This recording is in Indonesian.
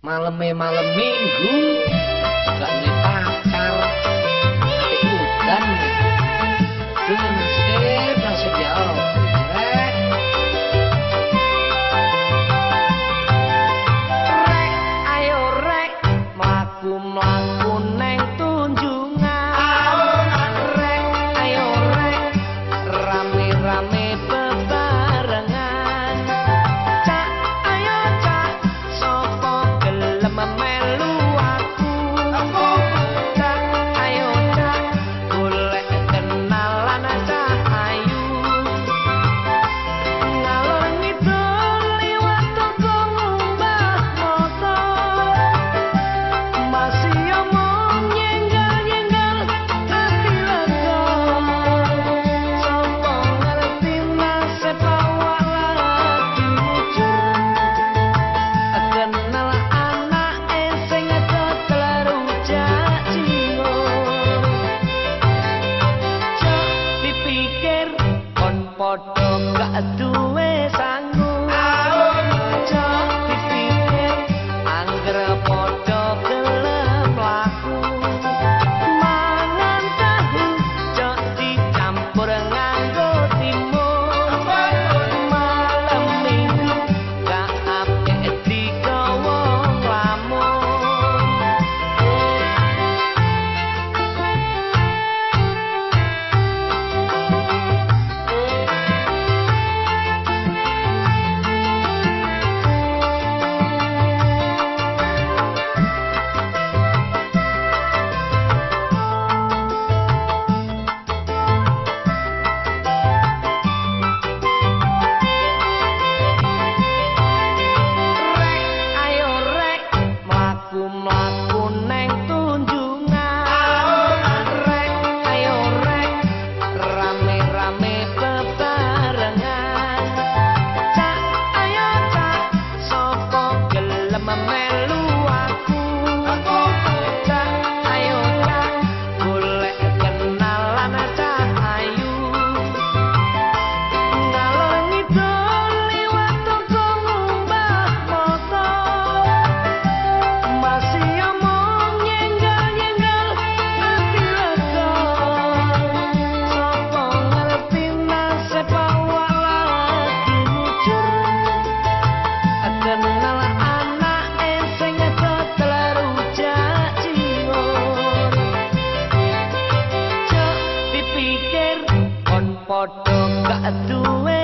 maleme malam minggu. Gak Podho I do?